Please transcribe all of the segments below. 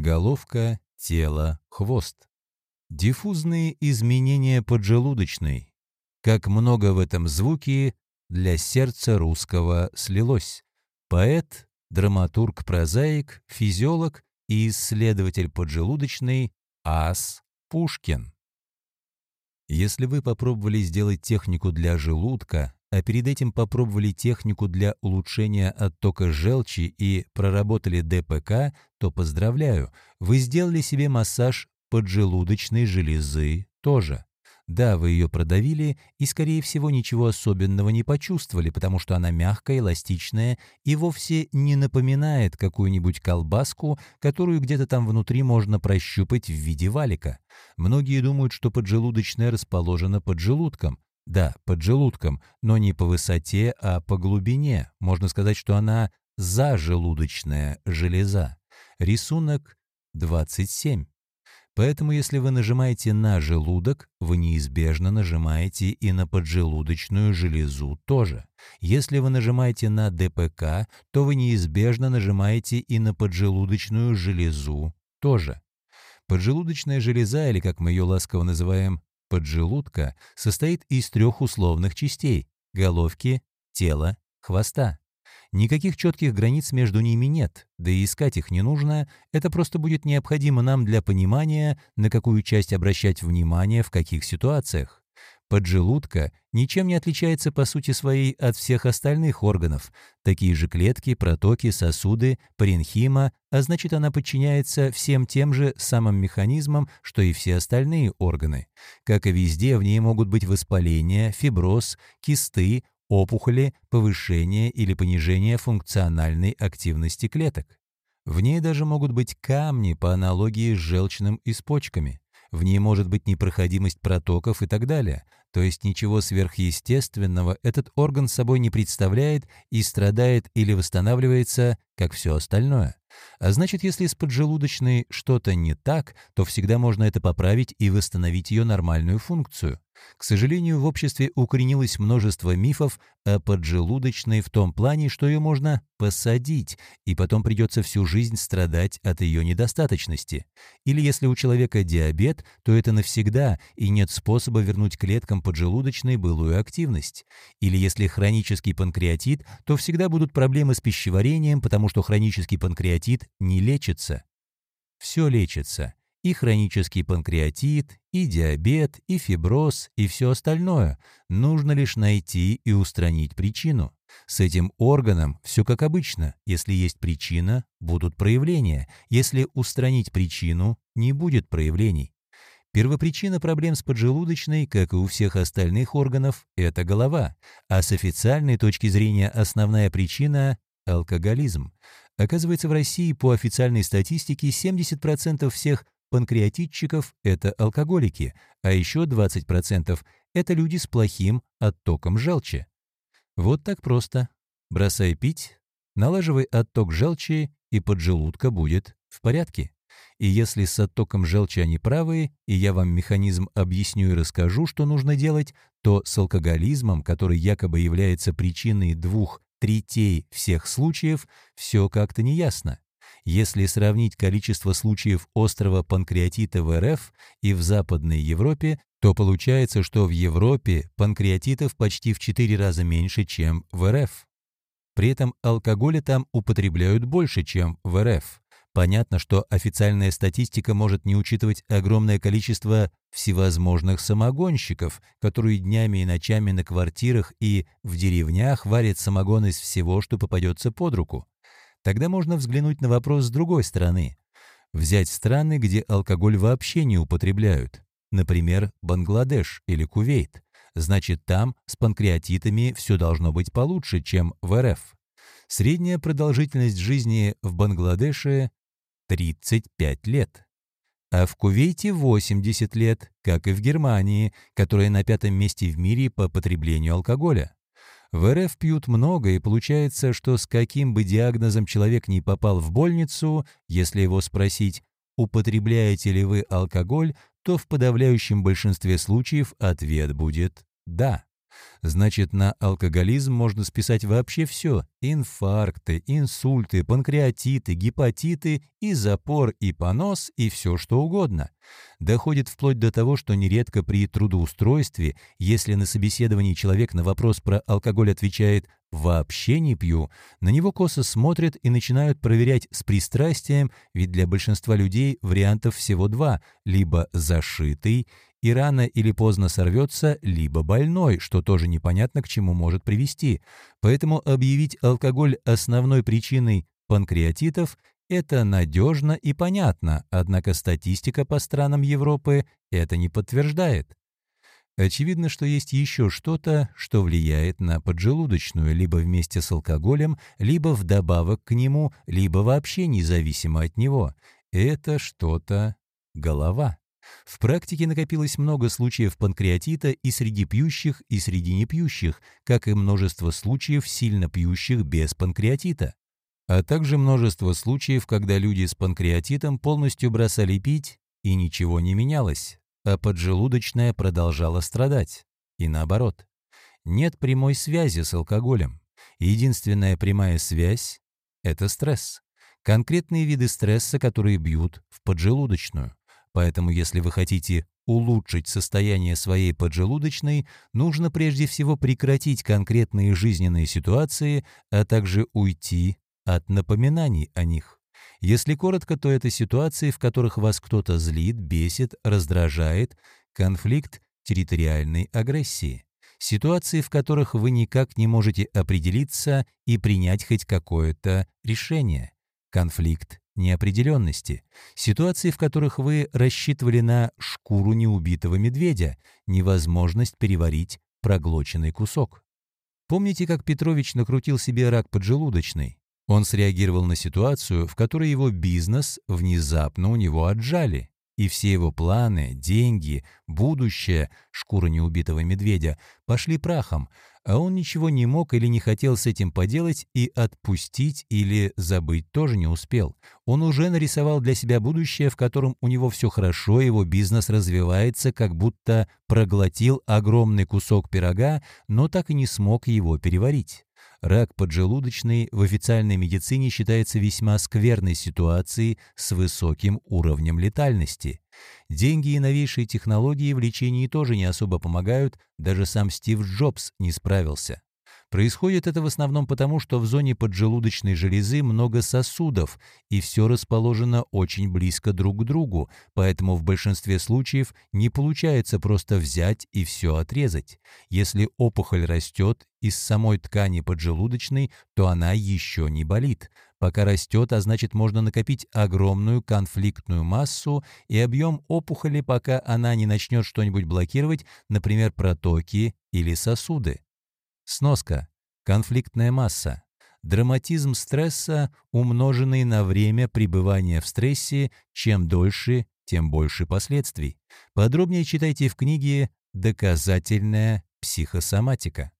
Головка, тело, хвост. Диффузные изменения поджелудочной. Как много в этом звуке для сердца русского слилось. Поэт, драматург-прозаик, физиолог и исследователь поджелудочной Ас Пушкин. Если вы попробовали сделать технику для желудка, а перед этим попробовали технику для улучшения оттока желчи и проработали ДПК, то поздравляю, вы сделали себе массаж поджелудочной железы тоже. Да, вы ее продавили и, скорее всего, ничего особенного не почувствовали, потому что она мягкая, эластичная и вовсе не напоминает какую-нибудь колбаску, которую где-то там внутри можно прощупать в виде валика. Многие думают, что поджелудочная расположена под желудком. Да, под желудком, но не по высоте, а по глубине. Можно сказать, что она зажелудочная железа. Рисунок 27. Поэтому если вы нажимаете на желудок, вы неизбежно нажимаете и на поджелудочную железу тоже. Если вы нажимаете на ДПК, то вы неизбежно нажимаете и на поджелудочную железу тоже. Поджелудочная железа, или как мы ее ласково называем, поджелудка, состоит из трех условных частей – головки, тела, хвоста. Никаких четких границ между ними нет, да и искать их не нужно, это просто будет необходимо нам для понимания, на какую часть обращать внимание в каких ситуациях. Поджелудка ничем не отличается по сути своей от всех остальных органов. Такие же клетки, протоки, сосуды, паренхима, а значит она подчиняется всем тем же самым механизмам, что и все остальные органы. Как и везде, в ней могут быть воспаления, фиброз, кисты, опухоли, повышение или понижение функциональной активности клеток. В ней даже могут быть камни по аналогии с желчным и с почками. В ней может быть непроходимость протоков и так далее. То есть ничего сверхъестественного этот орган собой не представляет и страдает или восстанавливается, как все остальное. А значит, если с поджелудочной что-то не так, то всегда можно это поправить и восстановить ее нормальную функцию. К сожалению, в обществе укоренилось множество мифов о поджелудочной в том плане, что ее можно посадить, и потом придется всю жизнь страдать от ее недостаточности. Или если у человека диабет, то это навсегда, и нет способа вернуть клеткам поджелудочной былую активность. Или если хронический панкреатит, то всегда будут проблемы с пищеварением, потому что хронический панкреатит не лечится. Все лечится и хронический панкреатит, и диабет, и фиброз, и все остальное. Нужно лишь найти и устранить причину. С этим органом все как обычно. Если есть причина, будут проявления. Если устранить причину, не будет проявлений. Первопричина проблем с поджелудочной, как и у всех остальных органов, это голова, а с официальной точки зрения основная причина – алкоголизм. Оказывается, в России по официальной статистике 70% всех панкреатитчиков – это алкоголики, а еще 20% – это люди с плохим оттоком желчи. Вот так просто. Бросай пить, налаживай отток желчи, и поджелудка будет в порядке. И если с оттоком желчи они правы, и я вам механизм объясню и расскажу, что нужно делать, то с алкоголизмом, который якобы является причиной двух третей всех случаев, все как-то неясно. Если сравнить количество случаев острого панкреатита в РФ и в Западной Европе, то получается, что в Европе панкреатитов почти в 4 раза меньше, чем в РФ. При этом алкоголя там употребляют больше, чем в РФ. Понятно, что официальная статистика может не учитывать огромное количество всевозможных самогонщиков, которые днями и ночами на квартирах и в деревнях варят самогон из всего, что попадется под руку. Тогда можно взглянуть на вопрос с другой стороны. Взять страны, где алкоголь вообще не употребляют. Например, Бангладеш или Кувейт. Значит, там с панкреатитами все должно быть получше, чем в РФ. Средняя продолжительность жизни в Бангладеше 35 лет. А в Кувейте 80 лет, как и в Германии, которая на пятом месте в мире по потреблению алкоголя. В РФ пьют много, и получается, что с каким бы диагнозом человек не попал в больницу, если его спросить, употребляете ли вы алкоголь, то в подавляющем большинстве случаев ответ будет «да». Значит, на алкоголизм можно списать вообще все. Инфаркты, инсульты, панкреатиты, гепатиты и запор, и понос, и все что угодно. Доходит вплоть до того, что нередко при трудоустройстве, если на собеседовании человек на вопрос про алкоголь отвечает «вообще не пью», на него косо смотрят и начинают проверять с пристрастием, ведь для большинства людей вариантов всего два – либо «зашитый», и рано или поздно сорвется, либо больной, что тоже непонятно к чему может привести. Поэтому объявить алкоголь основной причиной панкреатитов – это надежно и понятно, однако статистика по странам Европы это не подтверждает. Очевидно, что есть еще что-то, что влияет на поджелудочную либо вместе с алкоголем, либо вдобавок к нему, либо вообще независимо от него. Это что-то голова. В практике накопилось много случаев панкреатита и среди пьющих, и среди непьющих, как и множество случаев сильно пьющих без панкреатита. А также множество случаев, когда люди с панкреатитом полностью бросали пить, и ничего не менялось, а поджелудочная продолжала страдать. И наоборот. Нет прямой связи с алкоголем. Единственная прямая связь – это стресс. Конкретные виды стресса, которые бьют в поджелудочную. Поэтому если вы хотите улучшить состояние своей поджелудочной, нужно прежде всего прекратить конкретные жизненные ситуации, а также уйти от напоминаний о них. Если коротко, то это ситуации, в которых вас кто-то злит, бесит, раздражает, конфликт территориальной агрессии. Ситуации, в которых вы никак не можете определиться и принять хоть какое-то решение. Конфликт неопределенности, ситуации, в которых вы рассчитывали на шкуру неубитого медведя, невозможность переварить проглоченный кусок. Помните, как Петрович накрутил себе рак поджелудочной? Он среагировал на ситуацию, в которой его бизнес внезапно у него отжали, и все его планы, деньги, будущее, шкура неубитого медведя, пошли прахом, а он ничего не мог или не хотел с этим поделать и отпустить или забыть тоже не успел. Он уже нарисовал для себя будущее, в котором у него все хорошо, его бизнес развивается, как будто проглотил огромный кусок пирога, но так и не смог его переварить. Рак поджелудочной в официальной медицине считается весьма скверной ситуацией с высоким уровнем летальности. Деньги и новейшие технологии в лечении тоже не особо помогают, даже сам Стив Джобс не справился. Происходит это в основном потому, что в зоне поджелудочной железы много сосудов, и все расположено очень близко друг к другу, поэтому в большинстве случаев не получается просто взять и все отрезать. Если опухоль растет из самой ткани поджелудочной, то она еще не болит. Пока растет, а значит можно накопить огромную конфликтную массу и объем опухоли, пока она не начнет что-нибудь блокировать, например, протоки или сосуды. Сноска. Конфликтная масса. Драматизм стресса, умноженный на время пребывания в стрессе, чем дольше, тем больше последствий. Подробнее читайте в книге «Доказательная психосоматика».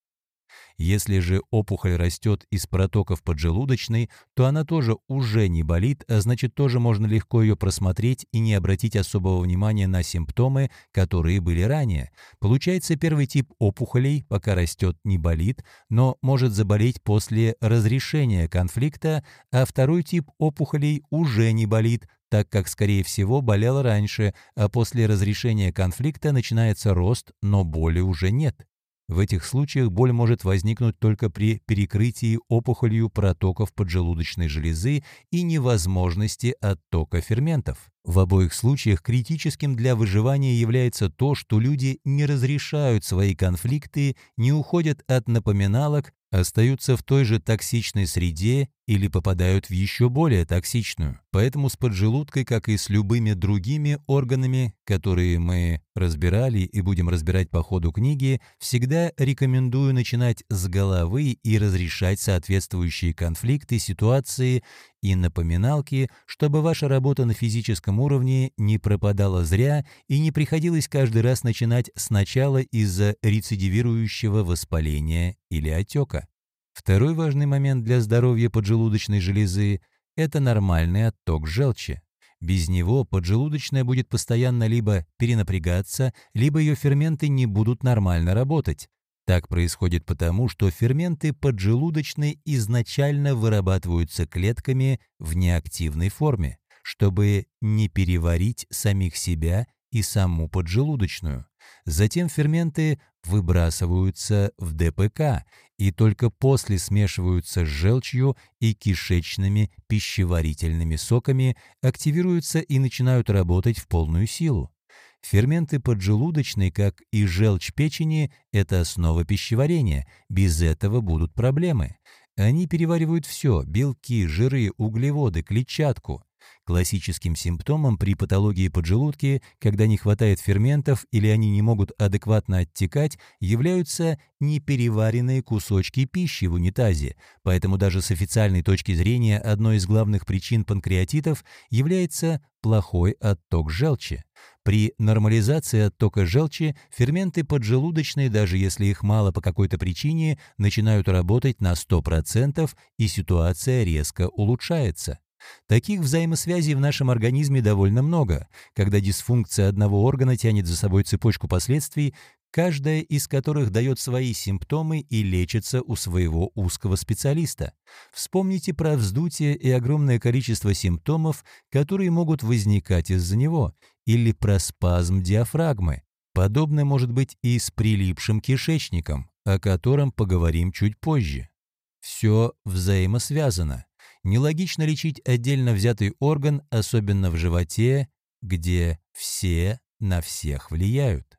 Если же опухоль растет из протоков поджелудочной, то она тоже уже не болит, а значит тоже можно легко ее просмотреть и не обратить особого внимания на симптомы, которые были ранее. Получается первый тип опухолей, пока растет, не болит, но может заболеть после разрешения конфликта, а второй тип опухолей уже не болит, так как, скорее всего, болел раньше, а после разрешения конфликта начинается рост, но боли уже нет. В этих случаях боль может возникнуть только при перекрытии опухолью протоков поджелудочной железы и невозможности оттока ферментов. В обоих случаях критическим для выживания является то, что люди не разрешают свои конфликты, не уходят от напоминалок, остаются в той же токсичной среде или попадают в еще более токсичную. Поэтому с поджелудкой, как и с любыми другими органами, которые мы разбирали и будем разбирать по ходу книги, всегда рекомендую начинать с головы и разрешать соответствующие конфликты, ситуации и напоминалки, чтобы ваша работа на физическом уровне не пропадала зря и не приходилось каждый раз начинать сначала из-за рецидивирующего воспаления или отека. Второй важный момент для здоровья поджелудочной железы – это нормальный отток желчи. Без него поджелудочная будет постоянно либо перенапрягаться, либо ее ферменты не будут нормально работать. Так происходит потому, что ферменты поджелудочной изначально вырабатываются клетками в неактивной форме, чтобы не переварить самих себя и саму поджелудочную. Затем ферменты выбрасываются в ДПК и только после смешиваются с желчью и кишечными пищеварительными соками, активируются и начинают работать в полную силу. Ферменты поджелудочной, как и желчь печени, это основа пищеварения. Без этого будут проблемы. Они переваривают все – белки, жиры, углеводы, клетчатку. Классическим симптомом при патологии поджелудки, когда не хватает ферментов или они не могут адекватно оттекать, являются непереваренные кусочки пищи в унитазе. Поэтому даже с официальной точки зрения одной из главных причин панкреатитов является плохой отток желчи. При нормализации оттока желчи ферменты поджелудочной, даже если их мало по какой-то причине, начинают работать на 100% и ситуация резко улучшается. Таких взаимосвязей в нашем организме довольно много, когда дисфункция одного органа тянет за собой цепочку последствий, каждая из которых дает свои симптомы и лечится у своего узкого специалиста. Вспомните про вздутие и огромное количество симптомов, которые могут возникать из-за него, или про спазм диафрагмы. Подобное может быть и с прилипшим кишечником, о котором поговорим чуть позже. Все взаимосвязано. Нелогично лечить отдельно взятый орган, особенно в животе, где все на всех влияют.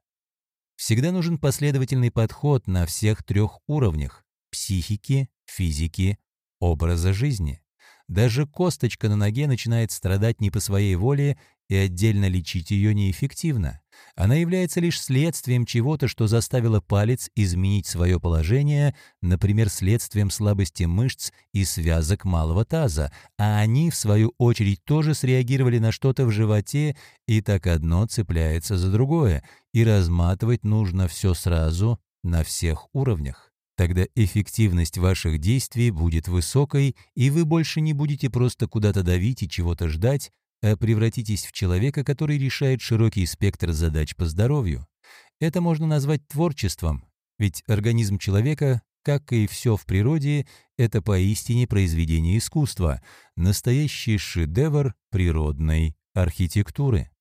Всегда нужен последовательный подход на всех трех уровнях – психики, физики, образа жизни. Даже косточка на ноге начинает страдать не по своей воле, и отдельно лечить ее неэффективно. Она является лишь следствием чего-то, что заставило палец изменить свое положение, например, следствием слабости мышц и связок малого таза, а они, в свою очередь, тоже среагировали на что-то в животе, и так одно цепляется за другое, и разматывать нужно все сразу на всех уровнях. Тогда эффективность ваших действий будет высокой, и вы больше не будете просто куда-то давить и чего-то ждать, а превратитесь в человека, который решает широкий спектр задач по здоровью. Это можно назвать творчеством, ведь организм человека, как и все в природе, это поистине произведение искусства, настоящий шедевр природной архитектуры.